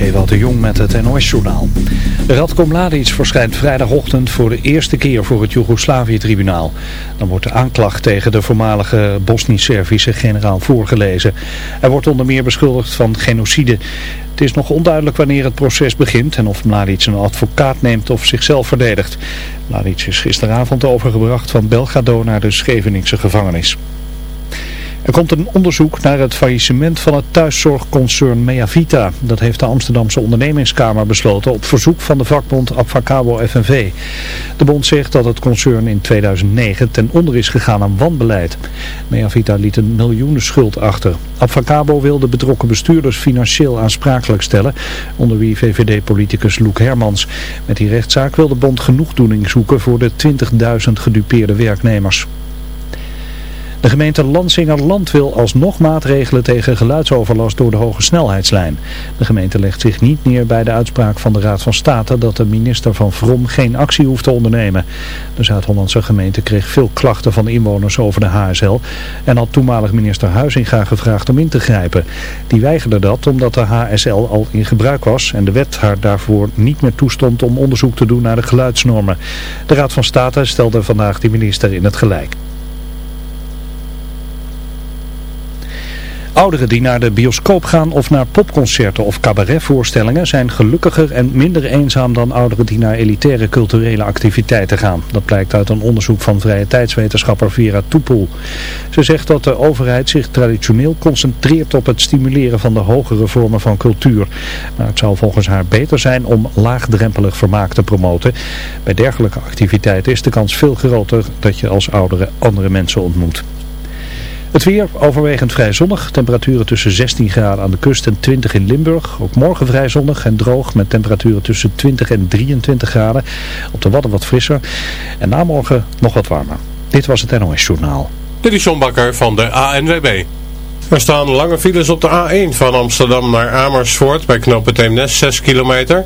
is de Jong met het NOS-journaal. Radko Mladic verschijnt vrijdagochtend voor de eerste keer voor het Joegoslavië-tribunaal. Dan wordt de aanklacht tegen de voormalige Bosnisch-Servische generaal voorgelezen. Hij wordt onder meer beschuldigd van genocide. Het is nog onduidelijk wanneer het proces begint en of Mladic een advocaat neemt of zichzelf verdedigt. Mladic is gisteravond overgebracht van Belgrado naar de Scheveningse gevangenis. Er komt een onderzoek naar het faillissement van het thuiszorgconcern Meavita. Dat heeft de Amsterdamse ondernemingskamer besloten op verzoek van de vakbond Abfacabo FNV. De bond zegt dat het concern in 2009 ten onder is gegaan aan wanbeleid. Meavita liet een miljoenen schuld achter. Abfacabo wil de betrokken bestuurders financieel aansprakelijk stellen, onder wie VVD-politicus Loek Hermans. Met die rechtszaak wil de bond genoegdoening zoeken voor de 20.000 gedupeerde werknemers. De gemeente Lansingerland wil alsnog maatregelen tegen geluidsoverlast door de hoge snelheidslijn. De gemeente legt zich niet neer bij de uitspraak van de Raad van State dat de minister van Vrom geen actie hoeft te ondernemen. De Zuid-Hollandse gemeente kreeg veel klachten van inwoners over de HSL en had toenmalig minister Huizinga gevraagd om in te grijpen. Die weigerde dat omdat de HSL al in gebruik was en de wet haar daarvoor niet meer toestond om onderzoek te doen naar de geluidsnormen. De Raad van State stelde vandaag de minister in het gelijk. Ouderen die naar de bioscoop gaan of naar popconcerten of cabaretvoorstellingen zijn gelukkiger en minder eenzaam dan ouderen die naar elitaire culturele activiteiten gaan. Dat blijkt uit een onderzoek van vrije tijdswetenschapper Vera Toepel. Ze zegt dat de overheid zich traditioneel concentreert op het stimuleren van de hogere vormen van cultuur. Maar het zou volgens haar beter zijn om laagdrempelig vermaak te promoten. Bij dergelijke activiteiten is de kans veel groter dat je als ouderen andere mensen ontmoet. Het weer overwegend vrij zonnig. Temperaturen tussen 16 graden aan de kust en 20 in Limburg. Ook morgen vrij zonnig en droog met temperaturen tussen 20 en 23 graden. Op de Wadden wat frisser. En namorgen nog wat warmer. Dit was het NOS Journaal. Dit is John Bakker van de ANWB. Er staan lange files op de A1 van Amsterdam naar Amersfoort bij knooppunt Eemnes 6 kilometer...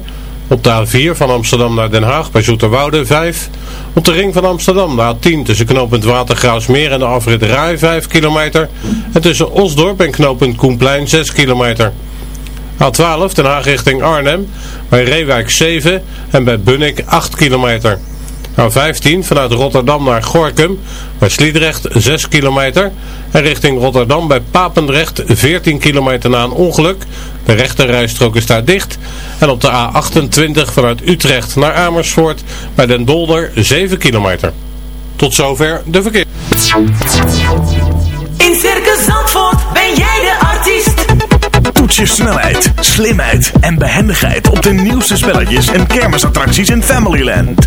Op de A4 van Amsterdam naar Den Haag bij Zoeterwoude 5. Op de ring van Amsterdam de A10 tussen knooppunt Watergraafsmeer en de afrit Rai 5 kilometer. En tussen Osdorp en knooppunt Koenplein 6 kilometer. A12 Den Haag richting Arnhem bij Reewijk 7 en bij Bunnik 8 kilometer. A15 vanuit Rotterdam naar Gorkum bij Sliedrecht 6 kilometer. En richting Rotterdam bij Papendrecht 14 kilometer na een ongeluk. De rechterrijstrook is daar dicht. En op de A28 vanuit Utrecht naar Amersfoort bij Den Dolder 7 kilometer. Tot zover de verkeer. In Circus Zandvoort ben jij de artiest. Toets je snelheid, slimheid en behendigheid op de nieuwste spelletjes en kermisattracties in Familyland.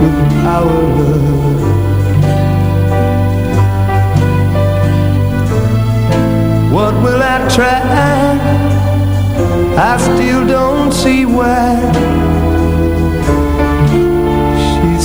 With our love. What will I try? I still don't see why She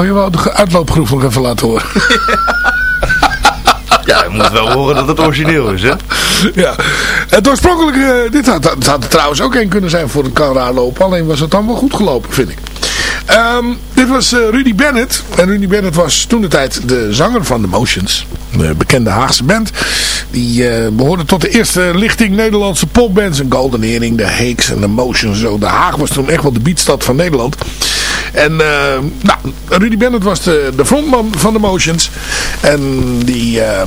Oh, je wou de uitloopgroep nog even laten horen. Ja, je moet wel horen dat het origineel is, hè? ja. Het oorspronkelijk, eh, dit had, het had er trouwens ook een kunnen zijn voor het kan raar lopen. Alleen was het dan wel goed gelopen, vind ik. Ehm, dit was eh, Rudy Bennett. En Rudy Bennett was toen de tijd de zanger van The Motions. De bekende Haagse band. Die eh, behoorde tot de eerste lichting Nederlandse popbands. Een Golden Earring, de Hakes en de Motions. Zo. De Haag was toen echt wel de beatstad van Nederland. En uh, nou, Rudy Bennett was de, de frontman van de Motions. En die uh,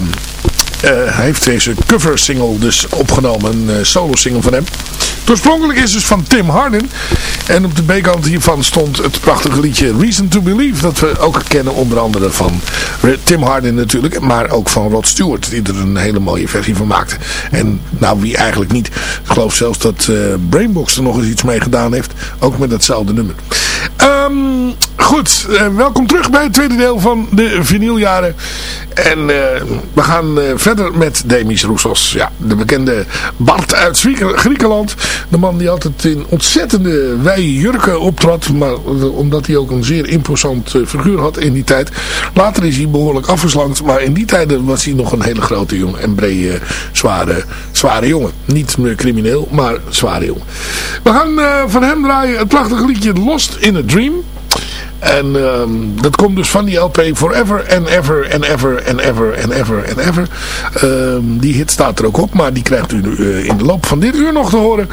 uh, heeft deze cover single dus opgenomen. Een solo single van hem. Oorspronkelijk is dus van Tim Harden. En op de B-kant hiervan stond het prachtige liedje Reason to Believe. Dat we ook kennen onder andere van Tim Harden natuurlijk. Maar ook van Rod Stewart. Die er een hele mooie versie van maakte. En nou wie eigenlijk niet. Ik geloof zelfs dat uh, Brainbox er nog eens iets mee gedaan heeft. Ook met datzelfde nummer. Um, goed, uh, welkom terug bij het tweede deel van de vinyljaren. En uh, we gaan verder met Demis Roussos. Ja, de bekende Bart uit Griekenland. De man die altijd in ontzettende wijde jurken optrad. Maar omdat hij ook een zeer imposant figuur had in die tijd. Later is hij behoorlijk afgeslankt. Maar in die tijden was hij nog een hele grote jongen. En brede, zware, zware jongen. Niet meer crimineel, maar zware jongen. We gaan van hem draaien het prachtige liedje Lost in a Dream. En um, dat komt dus van die LP Forever and Ever and Ever and Ever and Ever and Ever. Um, die hit staat er ook op, maar die krijgt u uh, in de loop van dit uur nog te horen.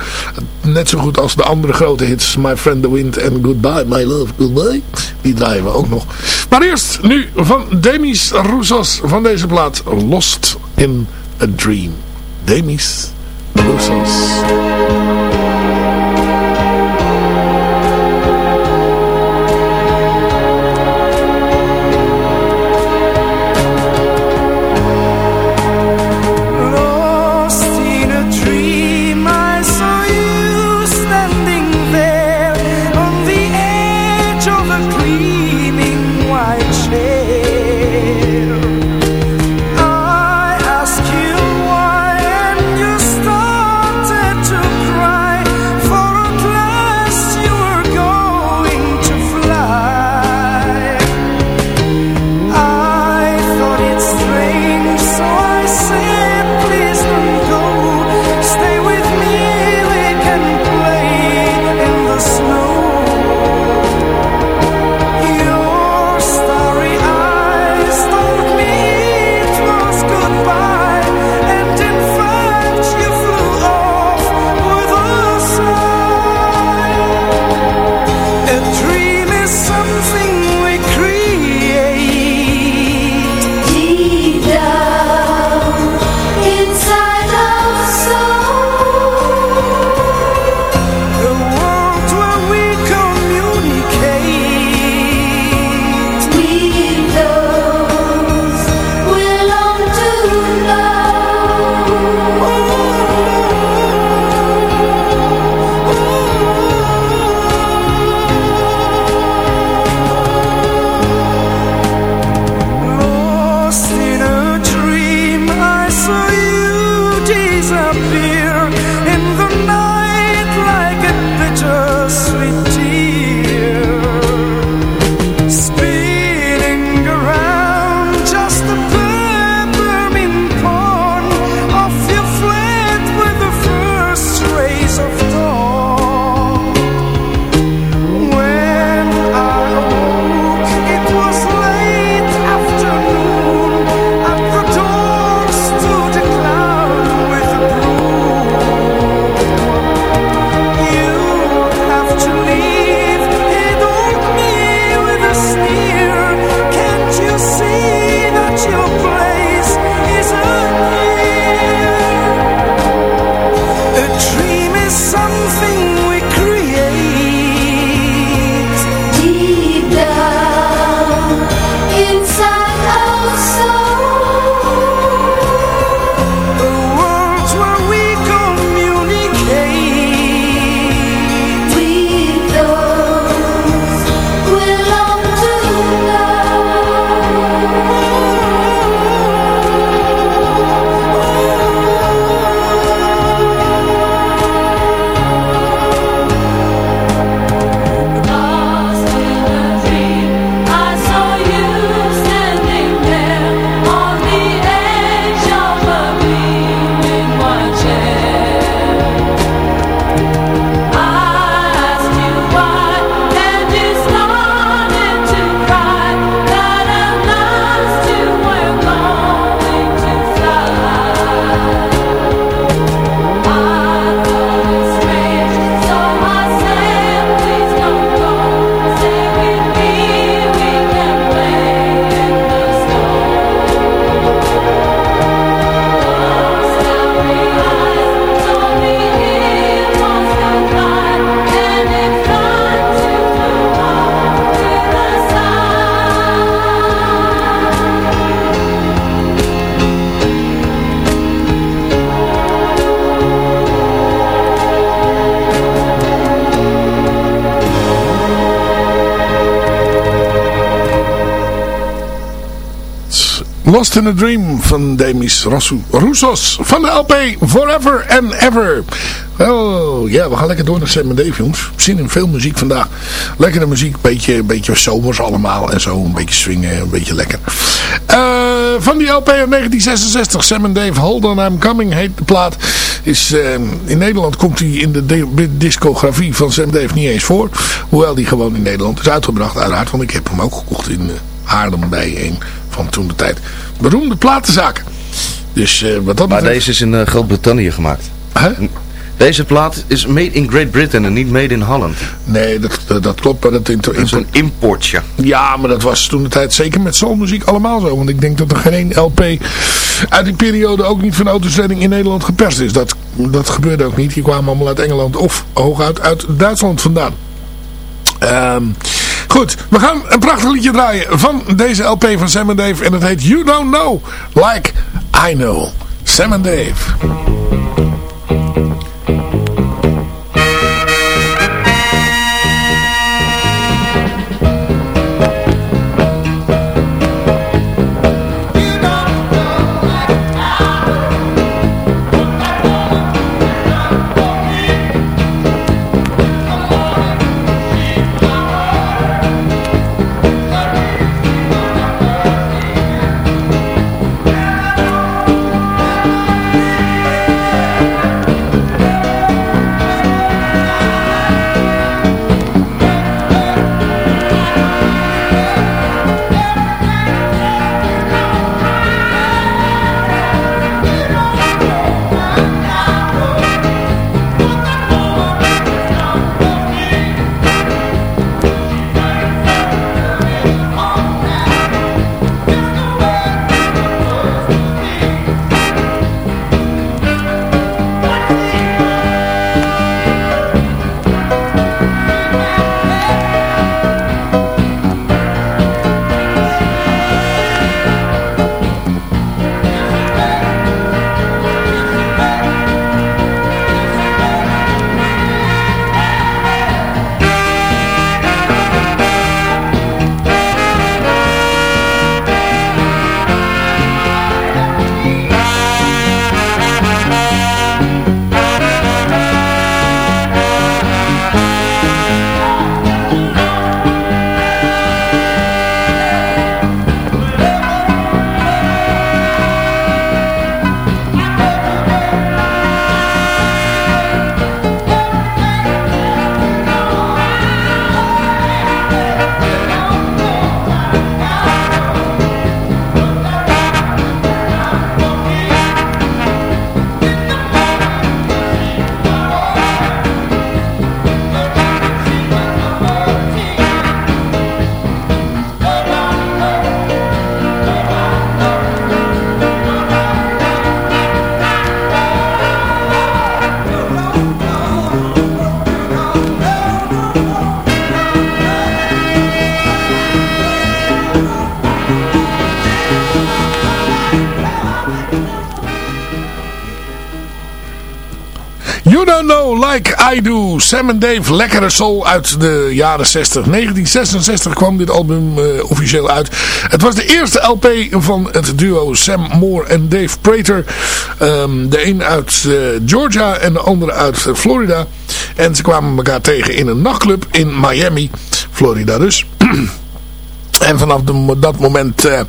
Net zo goed als de andere grote hits. My Friend the Wind en Goodbye, My Love, Goodbye. Die draaien we ook nog. Maar eerst nu van Demis Roussos van deze plaat Lost in a Dream. Demis Roussos. Lost in a Dream van Demis Roussos van de LP Forever and Ever. Oh ja, we gaan lekker door naar Sam Dave jongens. Zin in veel muziek vandaag. Lekkere muziek, beetje, beetje zomers allemaal en zo. Een beetje swingen, een beetje lekker. Eh, van die LP uit 1966, Sam en Dave, Hold On I'm Coming heet de plaat. Is, eh, in Nederland komt hij in de di- discografie van Sam Dave niet eens voor. Hoewel die gewoon in Nederland is uitgebracht uiteraard. Want ik heb hem ook gekocht in Haarlem bij een van toen de tijd beroemde platenzaken. Dus eh, wat dat Maar betreft- deze is in eh, Groot-Brittannië gemaakt. Deze plaat is made in Great Britain en niet made in Holland. Nee, dat, dat, dat klopt. Maar dat, Dat is een importje. Ja, maar dat was toen de tijd zeker met soulmuziek allemaal zo. Want ik denk dat er geen LP uit die periode ook niet van autosredding in Nederland geperst is. Dat, dat gebeurde ook niet. Die kwamen allemaal uit Engeland of hooguit uit Duitsland vandaan. Ehm, goed, we gaan een prachtig liedje draaien van deze LP van Sam Dave. En het heet You Don't Know Like I Know. Sam Dave. You Don't Know Like I Do. Sam en Dave, lekkere soul uit de jaren 60. 1966 kwam dit album eh, officieel uit. Het was de eerste LP van het duo Sam Moore en Dave Prater. Ehm, de een uit eh, Georgia en de andere uit Florida. En ze kwamen elkaar tegen in een nachtclub in Miami, Florida dus. En vanaf dat moment eh,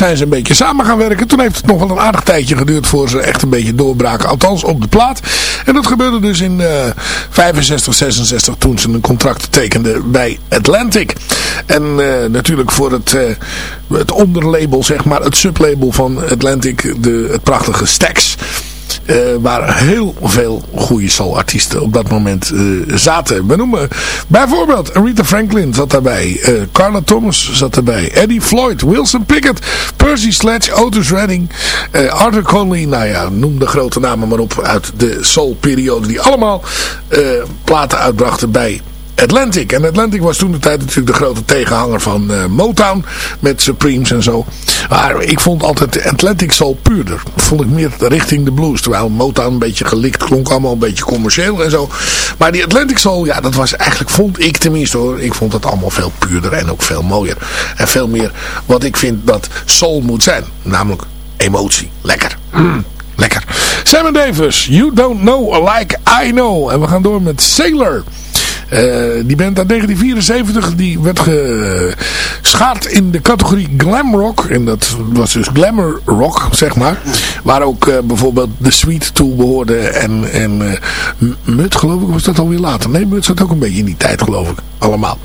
zijn ze een beetje samen gaan werken. Toen heeft het nog wel een aardig tijdje geduurd voor ze echt een beetje doorbraken. Althans op de plaat. En dat gebeurde dus in eh 65, 66 toen ze een contract tekenden bij Atlantic. En eh, natuurlijk voor het, eh, het onderlabel, zeg maar, het sublabel van Atlantic, de, het prachtige Stax. Eh, waar heel veel goede soulartiesten op dat moment eh, zaten. We noemen bijvoorbeeld Aretha Franklin zat daarbij. eh, Carla Thomas zat daarbij. Eddie Floyd, Wilson Pickett, Percy Sledge, Otis Redding, Arthur Conley. Nou ja, noem de grote namen maar op uit de soulperiode. Die allemaal platen uitbrachten bij Atlantic. En Atlantic was toen de tijd natuurlijk de grote tegenhanger van eh, Motown. Met Supremes en zo. Maar ik vond altijd Atlantic Soul puurder. Vond ik meer richting de blues. Terwijl Motown een beetje gelikt klonk. Allemaal een beetje commercieel en zo. Maar die Atlantic Soul, ja dat was eigenlijk, vond ik tenminste hoor. Ik vond het allemaal veel puurder en ook veel mooier. En veel meer wat ik vind dat soul moet zijn. Namelijk emotie. Lekker. Lekker. Simon Davis, You Don't Know Like I Know. En we gaan door met Sailor. Uh, die band uit 1974 die werd geschaard in de categorie glam rock. En dat was dus glamour rock, zeg maar. Waar ook uh, bijvoorbeeld The Sweet toe behoorde. En, en uh, Mut, geloof ik, was dat alweer later. Nee, Mut zat ook een beetje in die tijd, geloof ik. Allemaal.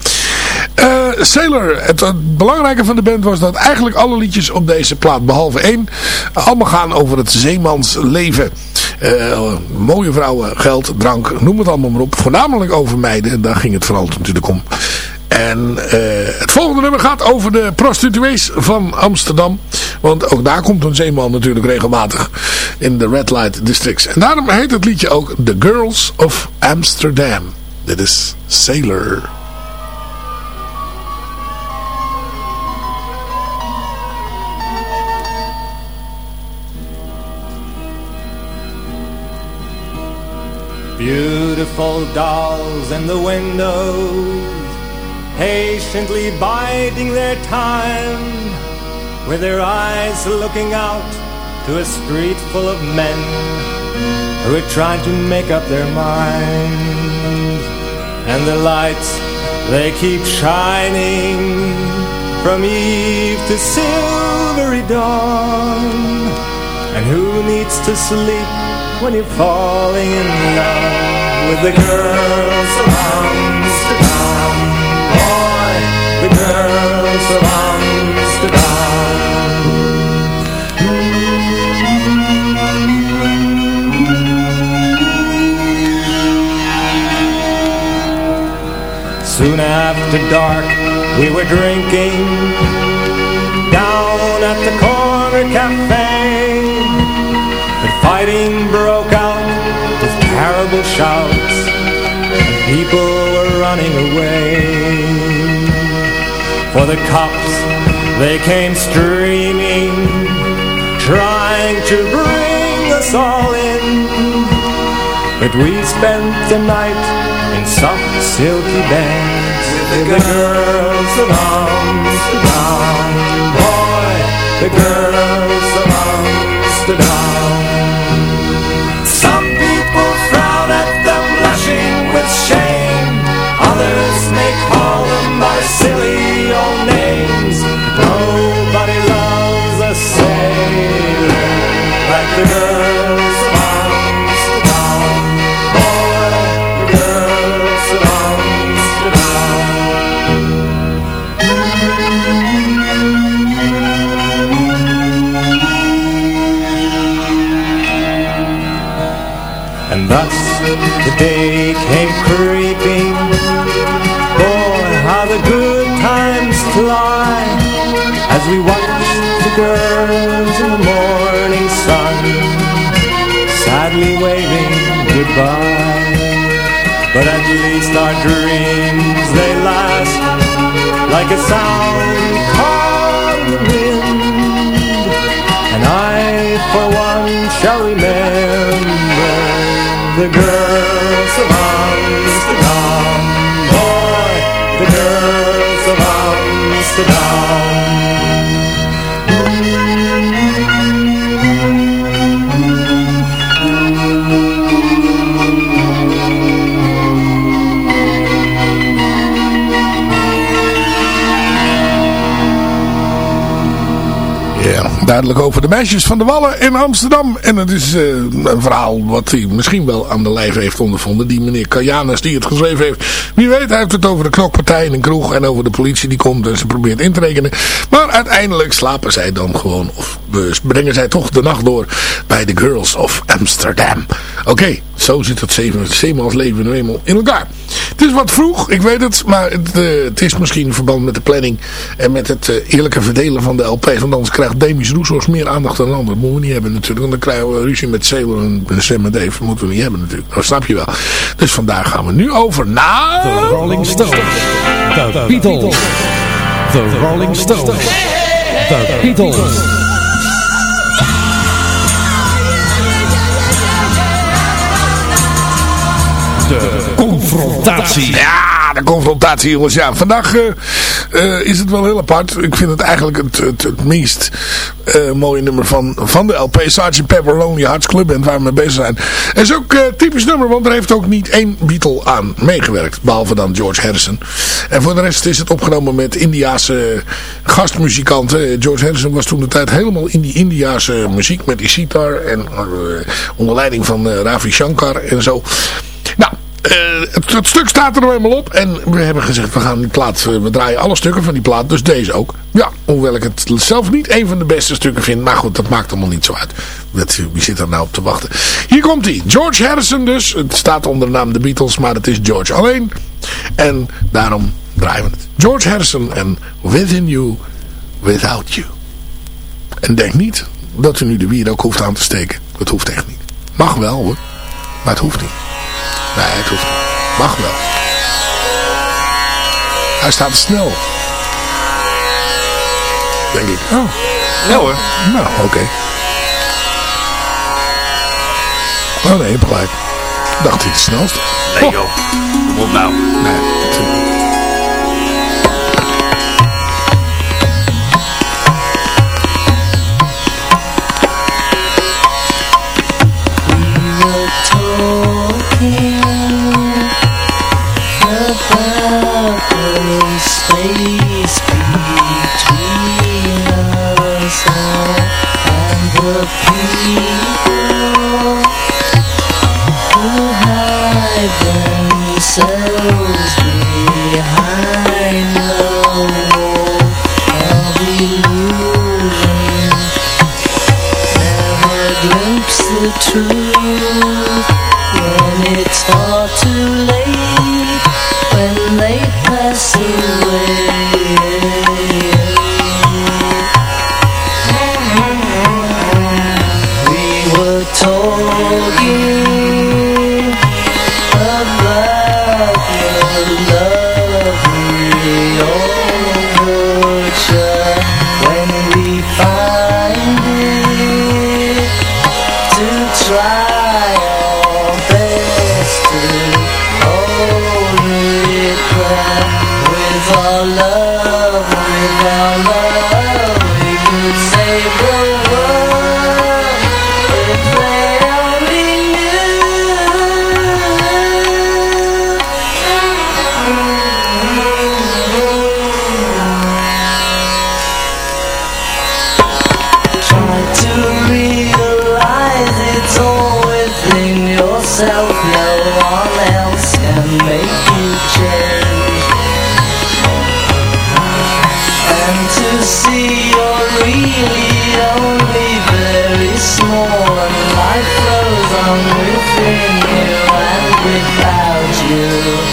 Sailor, het, het, belangrijke van de band was dat eigenlijk alle liedjes op deze plaat, behalve één, allemaal gaan over het zeemansleven. Uh, mooie vrouwen, geld, drank, noem het allemaal maar op. Voornamelijk over meiden, daar ging het vooral natuurlijk om. En uh, het volgende nummer gaat over de prostituees van Amsterdam. Want ook daar komt een zeeman natuurlijk regelmatig in de Red Light Districts. En daarom heet het liedje ook The Girls of Amsterdam. Dit is Sailor. Beautiful dolls in the windows, patiently biding their time, with their eyes looking out to a street full of men who are trying to make up their minds. And the lights, they keep shining from eve to silvery dawn. And who needs to sleep when you're falling in love with the girls of Amsterdam. Boy, the girls of Amsterdam. Soon after dark, we were drinking down at the corner cafe. Fighting broke out with terrible shouts, and people were running away. For the cops, they came streaming, trying to bring us all in. But we spent the night in soft silky beds with the girls of Amsterdam. Boy, the girls of Amsterdam. Sadly waving goodbye. But at least our dreams they last like a sound calm wind. And I, for one, shall remember the girls of Amsterdam. Boy, the girls of duidelijk over de meisjes van de Wallen in Amsterdam. En het is uh, een verhaal wat hij misschien wel aan de lijf heeft ondervonden. Die meneer Kajanus die het geschreven heeft. Wie weet, hij heeft het over de knokpartij in een kroeg. En over de politie die komt en ze probeert in te rekenen. Maar uiteindelijk slapen zij dan gewoon. Of brengen zij toch de nacht door bij de Girls of Amsterdam. Oké, zo zit het zeven, zeemans leven nu eenmaal in elkaar. Het is wat vroeg, ik weet het, maar het, eh, het is misschien in verband met de planning en met het eh, eerlijke verdelen van de LP's. Want anders krijgt Demis Roussos meer aandacht dan anderen. Dat moeten we niet hebben natuurlijk, want dan krijgen we ruzie met Sailor en Sam en Dave. Dat moeten we niet hebben natuurlijk, dat snap je wel. Dus vandaar gaan we nu over naar... The Rolling Stones. The Beatles. The Rolling Stones. The Beatles. De confrontatie. Ja, de confrontatie jongens. Ja, vandaag eh, eh, is het wel heel apart. Ik vind het eigenlijk het, het, meest eh, mooie nummer van, van de LP. Sgt. Pepper Lonely Hearts Club Band waar we mee bezig zijn. Het is ook typisch nummer, want er heeft ook niet één Beatle aan meegewerkt. Behalve dan George Harrison. En voor de rest is het opgenomen met Indiaanse gastmuzikanten. George Harrison was toen de tijd helemaal in die Indiaanse muziek met die sitar. En onder leiding van Ravi Shankar en zo. Uh, het, stuk staat er nou eenmaal op. En we hebben gezegd, we gaan die plaat, we draaien alle stukken van die plaat. Dus deze ook. Ja, hoewel ik het zelf niet een van de beste stukken vind. Maar goed, dat maakt allemaal niet zo uit. Wie zit er nou op te wachten? Hier komt hij. George Harrison dus. Het staat onder de naam The Beatles, maar het is George alleen. En daarom draaien we het. George Harrison en Within You, Without You. En denk niet dat u nu de wier ook hoeft aan te steken. Dat hoeft echt niet. Mag wel hoor, maar het hoeft niet. Nee, het hoeft niet. Mag wel. Hij staat snel. Denk ik. Oh. Ja hoor. Nou, oké. Okay. Oh nee, je hebt gelijk. Dacht hij het snelste. Nee joh. Kom op nou. Nee, see you're really only very small. And life on within you and without you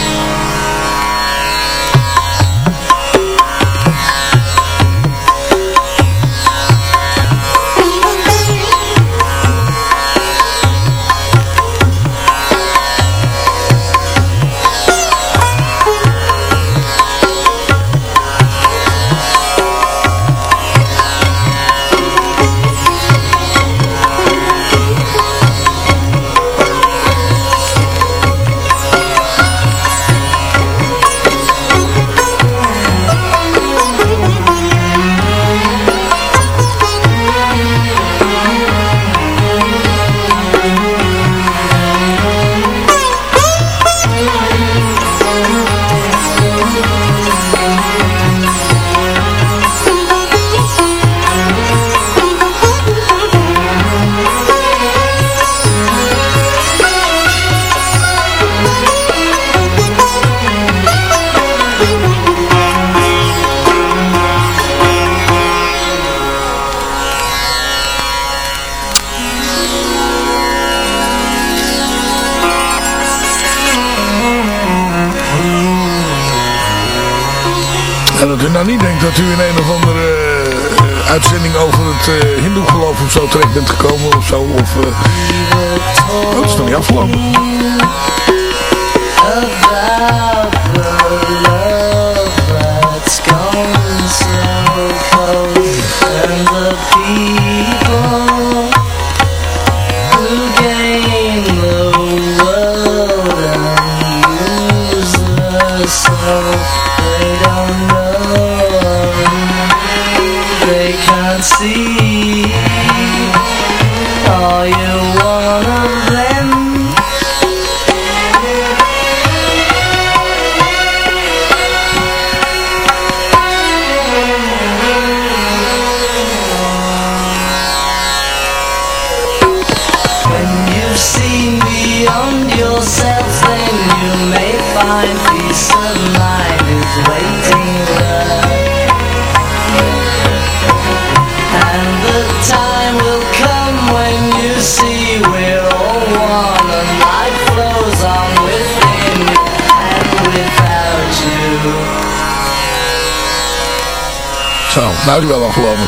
Is het wel afgelopen.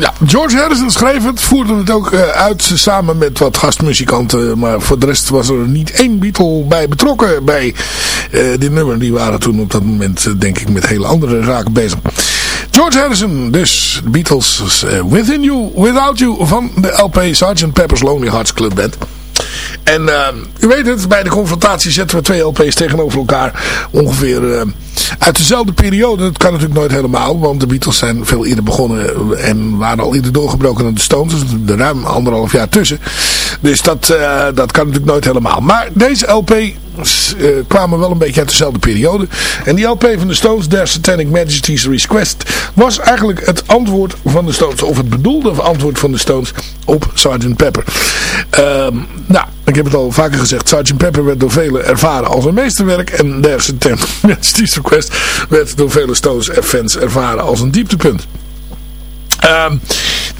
Ja, George Harrison schreef het, voerde het ook eh, uit samen met wat gastmuzikanten. Maar voor de rest was er niet één Beatle bij betrokken bij eh, dit nummer. Die waren toen op dat moment eh, denk ik met hele andere zaken bezig. George Harrison, dus Beatles eh, Within You, Without You van de LP Sgt. Pepper's Lonely Hearts Club Band. En u weet het, bij de confrontatie zetten we twee LP's tegenover elkaar. Ongeveer uit dezelfde periode. Dat kan natuurlijk nooit helemaal. Want de Beatles zijn veel eerder begonnen. En waren al eerder doorgebroken dan de Stones. Dus er ruim anderhalf jaar tussen. Dus dat, uh, dat kan natuurlijk nooit helemaal. Maar deze LP kwamen wel een beetje uit dezelfde periode. En die LP van de Stones, Their Satanic Majesty's Request, was eigenlijk het antwoord van de Stones, of het bedoelde antwoord van de Stones op Sgt. Pepper. Um, nou, ik heb het al vaker gezegd, Sgt. Pepper werd door velen ervaren als een meesterwerk en Their Satanic Majesty's Request werd door vele Stones fans ervaren als een dieptepunt. Um,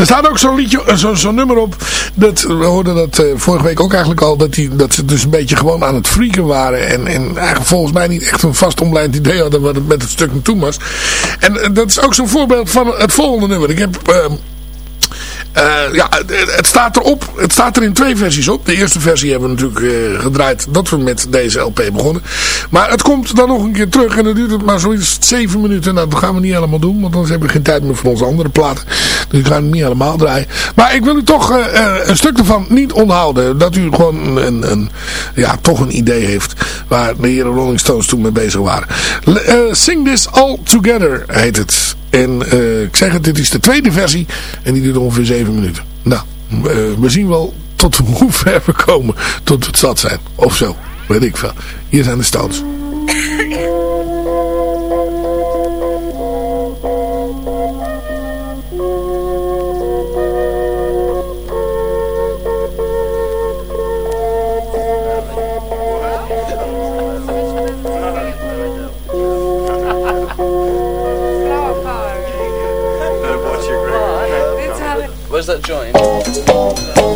er staat ook zo'n liedje, zo'n zo nummer op. Dat, we hoorden dat uh, vorige week ook eigenlijk al. Dat, die, dat ze dus een beetje gewoon aan het freaken waren. En, en eigenlijk volgens mij niet echt een vast omlijnd idee hadden wat het met het stuk naartoe was. En uh, dat is ook zo'n voorbeeld van het volgende nummer. Ik heb... Uh, uh, ja, het, staat erop. Het staat er in twee versies op. De eerste versie hebben we natuurlijk uh, gedraaid dat we met deze LP begonnen. Maar het komt dan nog een keer terug. En dan duurt het maar zoiets zeven minuten. Nou, dat gaan we niet helemaal doen. Want anders hebben we geen tijd meer voor onze andere platen. Dus ik ga het niet helemaal draaien. Maar ik wil u toch uh, een stuk ervan niet onthouden. Dat u gewoon een, een, ja, toch een idee heeft. Waar de heren Rolling Stones toen mee bezig waren. Sing This All Together heet het. En uh, ik zeg het, dit is de tweede versie. En die duurt ongeveer 7 minuten. Nou, uh, we zien wel tot hoe ver we komen. Tot het zat zijn. Of zo. Weet ik veel. Hier zijn de Stones. that joint?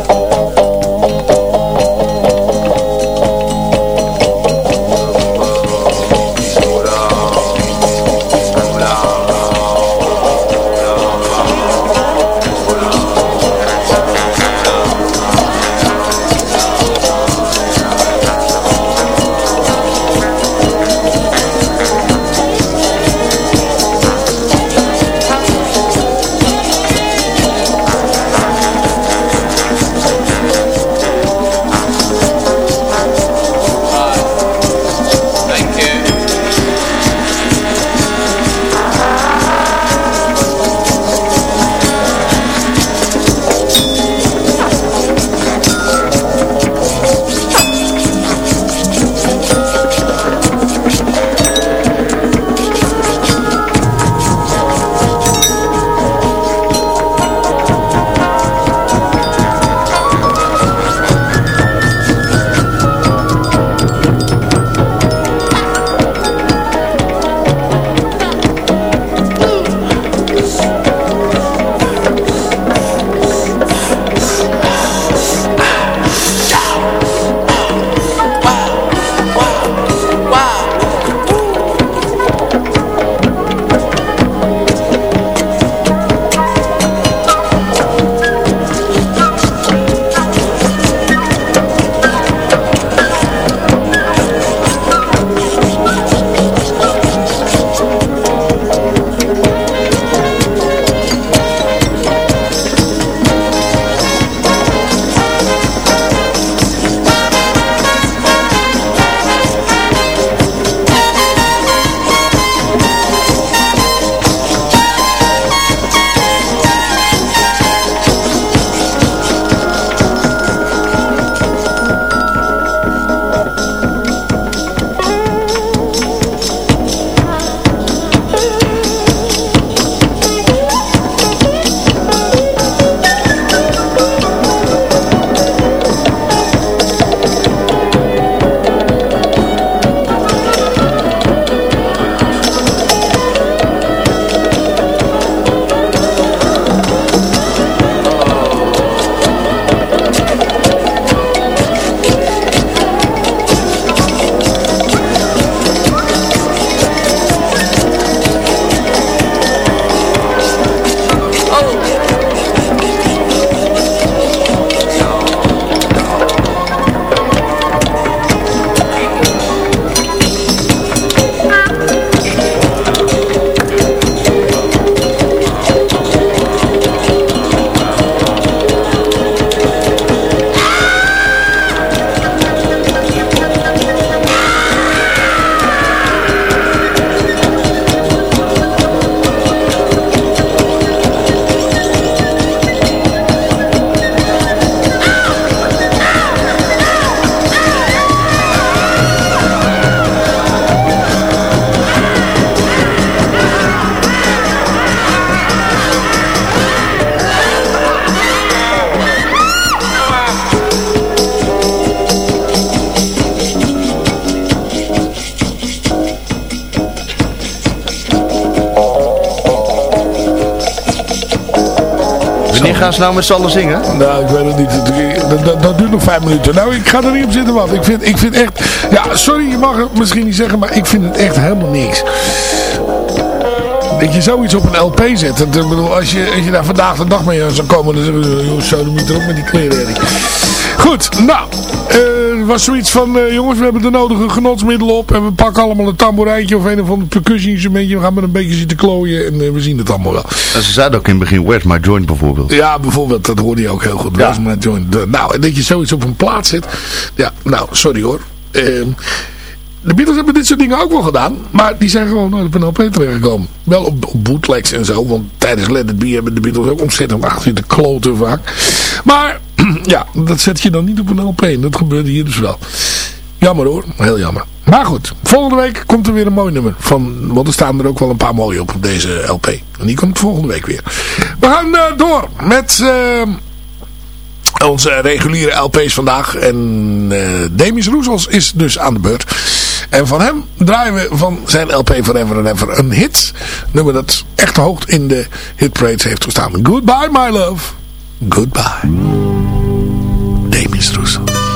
Nou met z'n allen zingen? Nou, ik weet het niet. Dat, dat, dat duurt nog vijf minuten. Nou, ik ga er niet op zitten wat. Ik vind, ik vind echt... Ja, sorry, je mag het misschien niet zeggen, maar ik vind het echt helemaal niks. Dat je zoiets op een LP zet. Ik bedoel, als je, als je daar vandaag de dag mee zou komen, dan zeggen ze, joh, zo, moet erop met die kleren. Goed, nou, eh, was zoiets van, eh, jongens, we hebben de nodige genotsmiddelen op. En we pakken allemaal een tamboerijtje of een of ander percussie-instrumentje. We gaan met een beetje zitten klooien en eh, we zien het allemaal wel. En ze zeiden ook in het begin, where's my joint bijvoorbeeld? Ja, bijvoorbeeld, dat hoorde je ook heel goed. Where's my joint? De- nou, en dat je zoiets op een plaats zet. Ja, nou, sorry hoor. Ehm, de Beatles hebben dit soort dingen ook wel gedaan. Maar die zijn gewoon nooit op een LP terechtgekomen. Wel op, op bootlegs en zo. Want tijdens Let It Be hebben de Beatles ook ontzettend achter zitten kloten vaak. Maar ja, dat zet je dan niet op een LP. Dat gebeurde hier dus wel. Jammer hoor, heel jammer. Maar goed, volgende week komt er weer een mooi nummer. Van, want er staan er ook wel een paar mooie op op deze LP. En die komt volgende week weer. We gaan eh, door met... eh, onze reguliere LP's vandaag. En eh Demis Roezels is dus aan de beurt. En van hem draaien we van zijn LP Forever and Ever een hit. Nummer dat echt hoog in de hitparades heeft gestaan. Goodbye my love. Goodbye. Demis Roezels.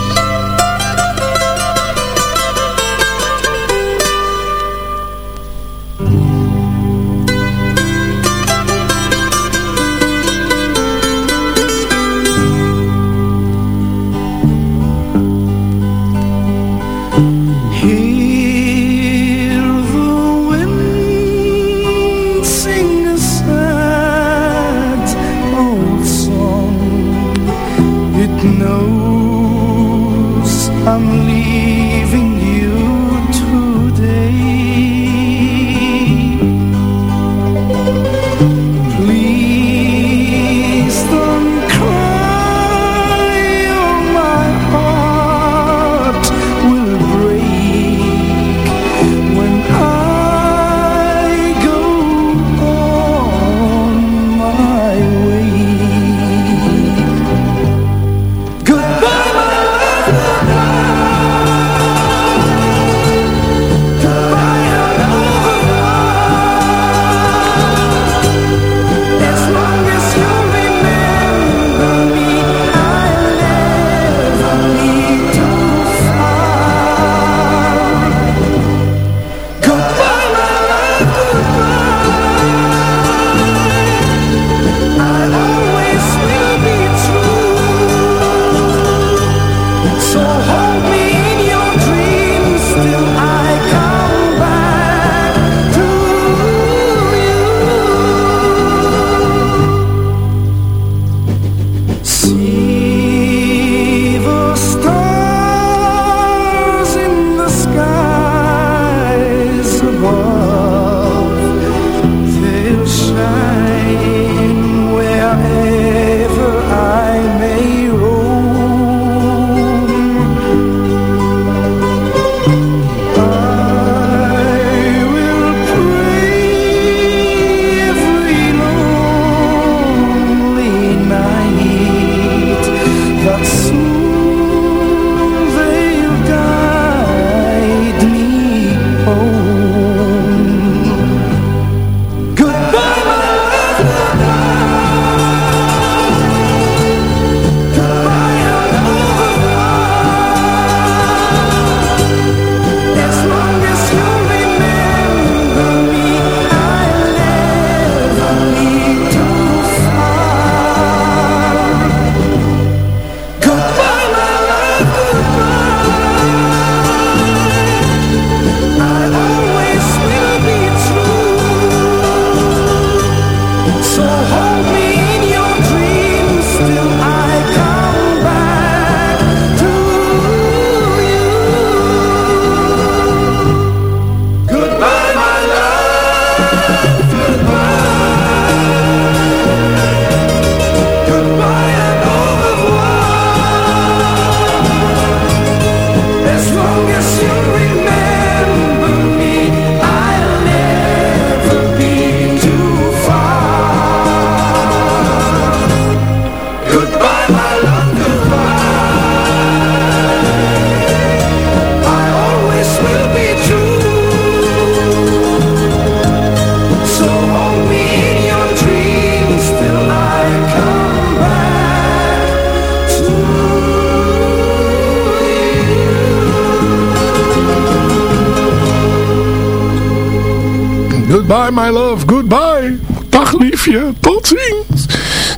Liefje, tot ziens.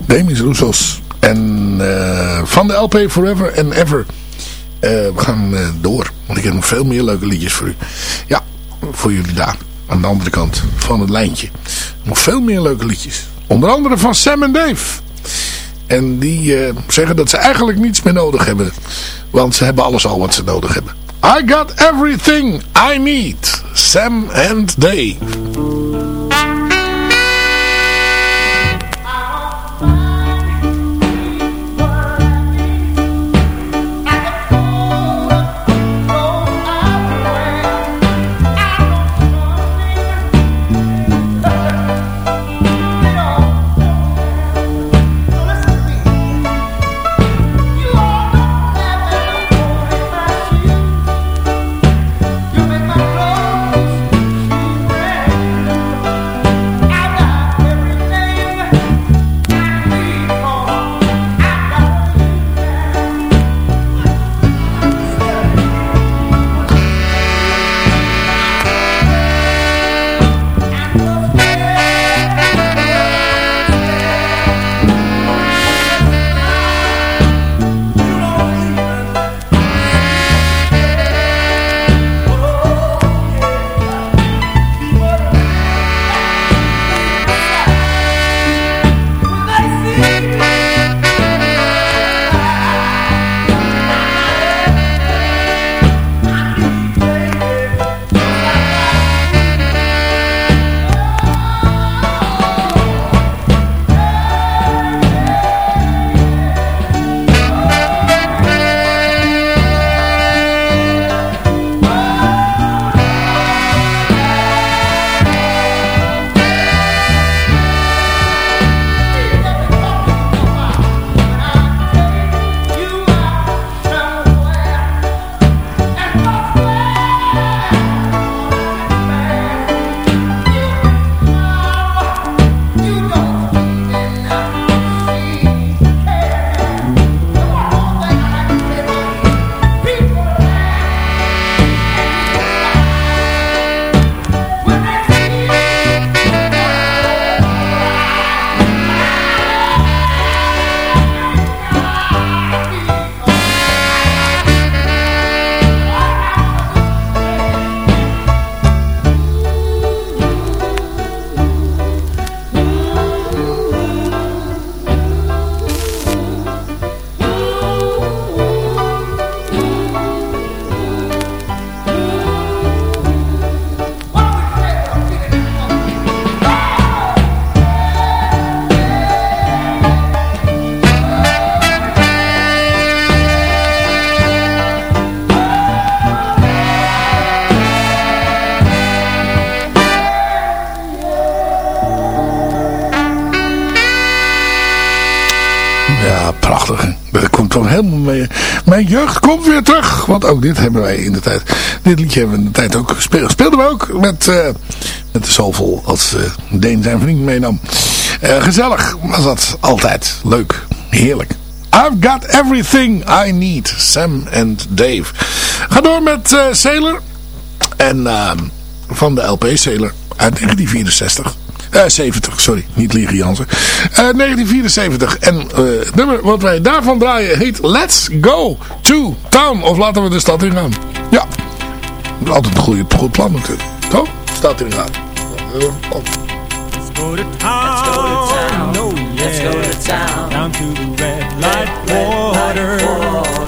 Demis Roussos. En eh, van de LP Forever and Ever. Eh, we gaan eh, door. Want ik heb nog veel meer leuke liedjes voor u. Ja, voor jullie daar. Aan de andere kant van het lijntje. Nog veel meer leuke liedjes. Onder andere van Sam en Dave. En die zeggen dat ze eigenlijk niets meer nodig hebben. Want ze hebben alles al wat ze nodig hebben. I got everything I need. Sam and Dave. Jeugd komt weer terug. Want ook dit hebben wij in de tijd. Dit liedje hebben we in de tijd ook gespeeld. Speelden we ook met, eh met de zoveel als eh Deen zijn vriend meenam. Eh, gezellig was dat altijd. Leuk. Heerlijk. I've got everything I need. Sam and Dave. Ga door met Sailor. En ehm, van de LP Sailor uit 1964. Eh 70, sorry, niet liegen Jansen. Eh 1974. En eh, het nummer wat wij daarvan draaien heet Let's Go to Town. Of laten we de stad in gaan. Ja, altijd een goede, goed plan natuurlijk. Toch? Stad in gaan. Let's go to town. Oh, yeah. Let's go to town. Down to the red light water.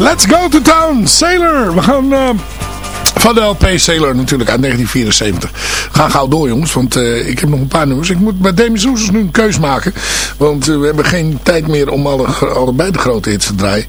Let's go to town. Sailor. We gaan eh, van de LP Sailor natuurlijk uit 1974. We gaan gauw door jongens, want eh, ik heb nog een paar nummers. Ik moet bij Demi Soesers nu een keus maken. Want eh, we hebben geen tijd meer om alle, allebei de grote hits te draaien.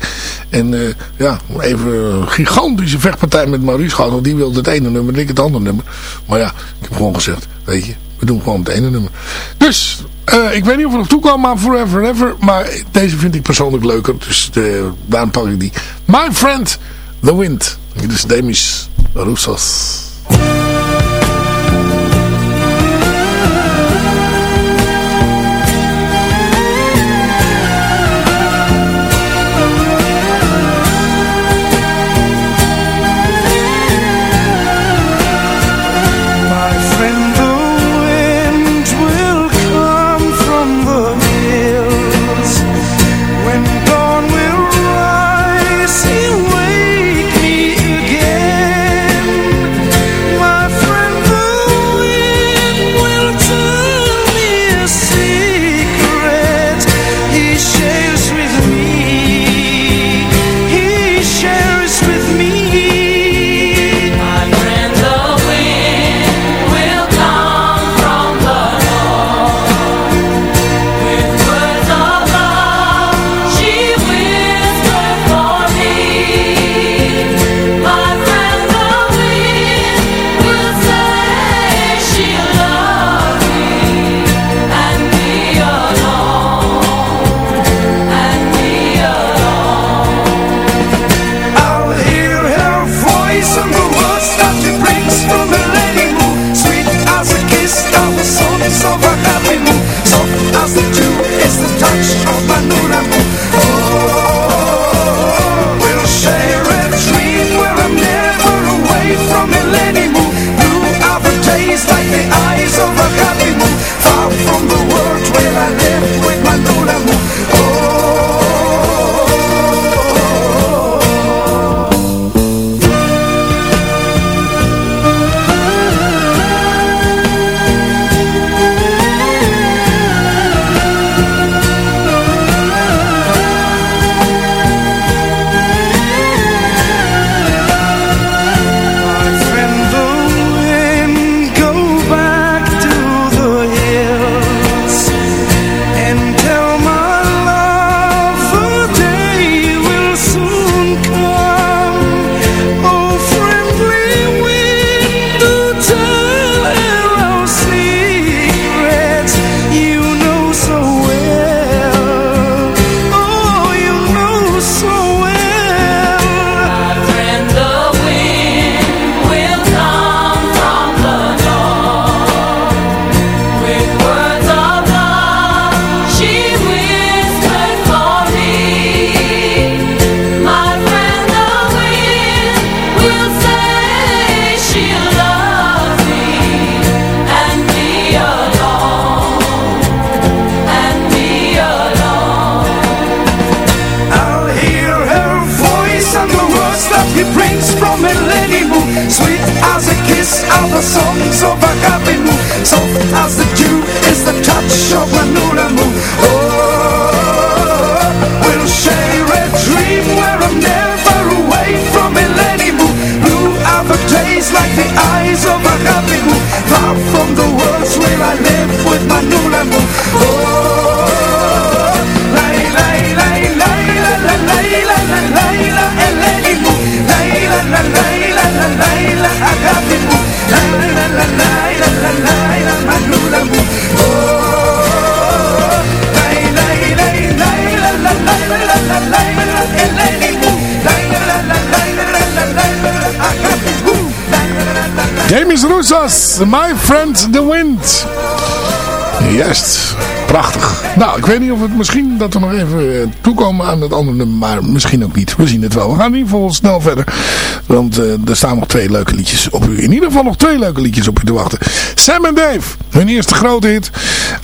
En ja, even een gigantische vechtpartij met Maurice gehad. Want die wilde het ene nummer ik het andere nummer. Maar ja, ik heb gewoon gezegd, weet je, we doen gewoon het ene nummer. Dus, ik weet niet of er nog toe kwam, maar Forever and Ever. Maar deze vind ik persoonlijk leuker. Dus eh, daarom pak ik die. My Friend, The Wind. Dit is Demis Roussos. Demis Roussos, My Friend The Wind. Yes. Prachtig. Nou, ik weet niet of het misschien dat we nog even eh, toekomen aan het andere nummer, maar misschien ook niet. We zien het wel. We gaan in ieder geval snel verder, want eh, er staan nog twee leuke liedjes op u. In ieder geval nog twee leuke liedjes op u te wachten. Sam en Dave, hun eerste grote hit.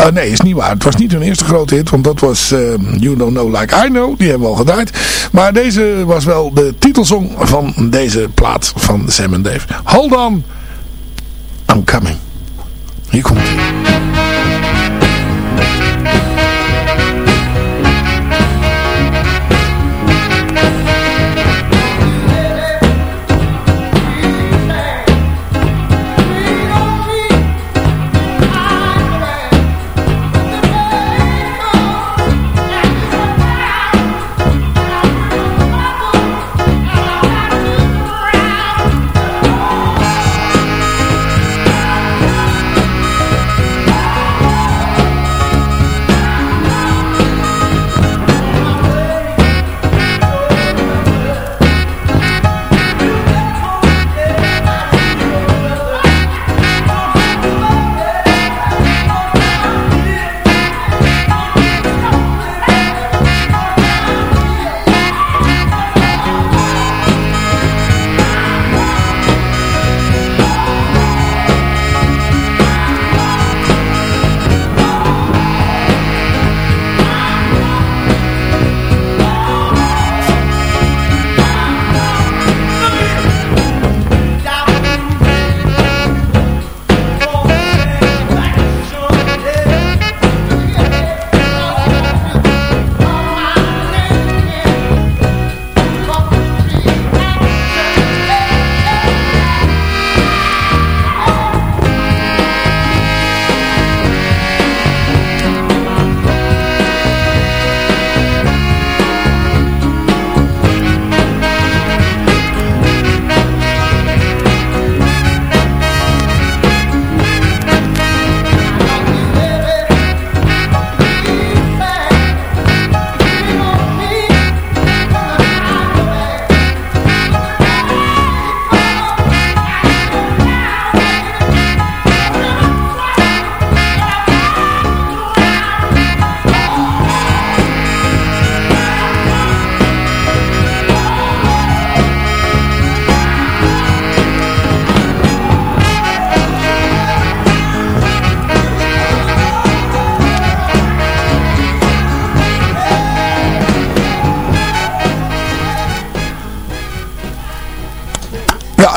Uh, nee, is niet waar. Het was niet hun eerste grote hit, want dat was eh, You Don't Know Like I Know. Die hebben we al gedraaid. Maar deze was wel de titelsong van deze plaat van Sam en Dave. Hold on, I'm coming. Hier komt hij. Ja,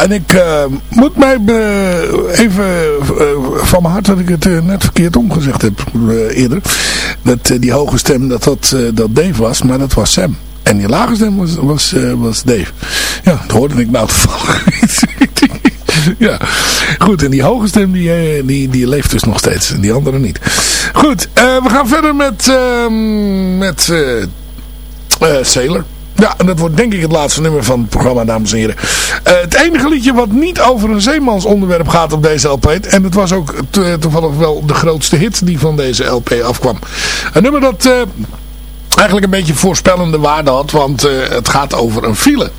en ik uh, moet mij uh, even uh, van mijn hart dat ik het net verkeerd omgezegd heb eerder. Dat die hoge stem dat dat, dat Dave was, maar dat was Sam. En die lage stem was, was, was Dave. Ja, dat hoorde ik nou toevallig ja, goed. En die hoge stem die, die, die leeft dus nog steeds. Die andere niet. Goed, we gaan verder met, met Sailor. Ja, en dat wordt denk ik het laatste nummer van het programma, dames en heren. Uh, het enige liedje wat niet over een zeemansonderwerp gaat op deze LP. En het was ook to toevallig wel de grootste hit die van deze LP afkwam. Een nummer dat uh, eigenlijk een beetje voorspellende waarde had. Want het gaat over een file.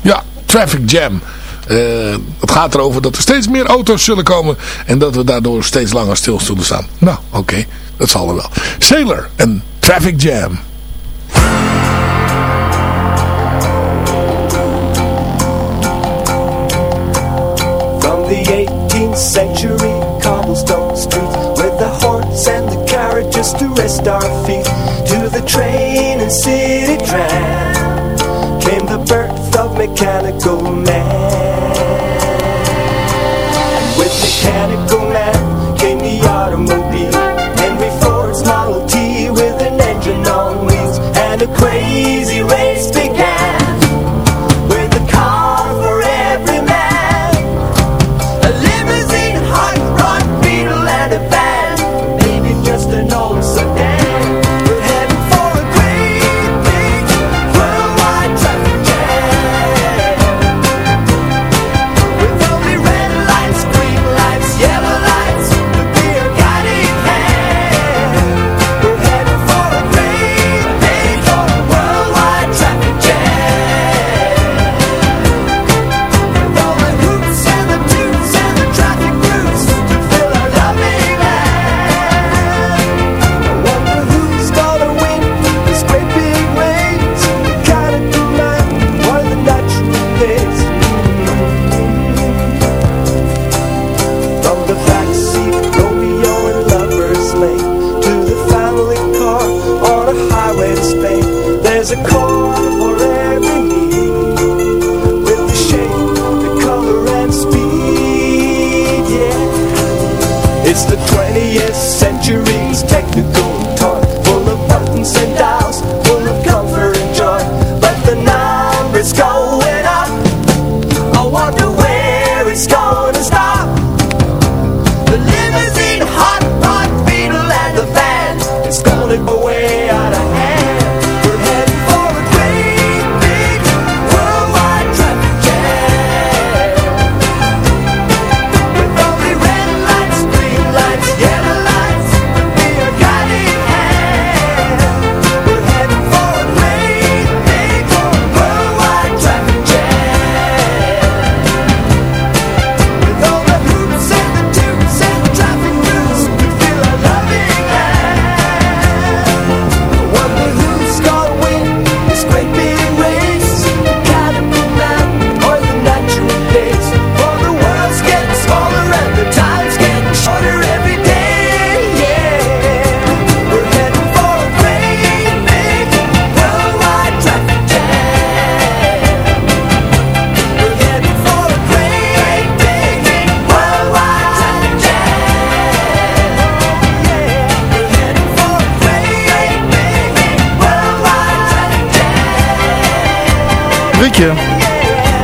Ja, traffic jam. het gaat erover dat er steeds meer auto's zullen komen. En dat we daardoor steeds langer stil zullen staan. Nou, oké. Dat zal er wel. Sailor en Traffic Jam. Century cobblestone streets with the horse and the carriage just to rest our feet. To the train and city tram came the birth of mechanical man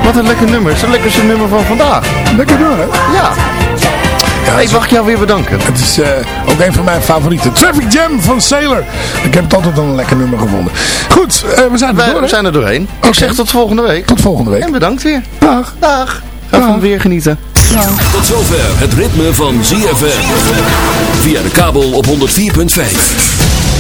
Wat een lekker nummer. Het is het lekkerste nummer van vandaag. Lekker door, hè? Ja. Ik mag jou weer bedanken. Het is eh, ook een van mijn favorieten. Traffic Jam van Sailor. Ik heb het altijd een lekker nummer gevonden. Goed, eh, we zijn er, we zijn er doorheen. Ik zeg tot volgende week. Tot volgende week. En bedankt weer. Dag. Dag. Ga van weer genieten. Tot zover het ritme van ZFM. Via de kabel op 104.5.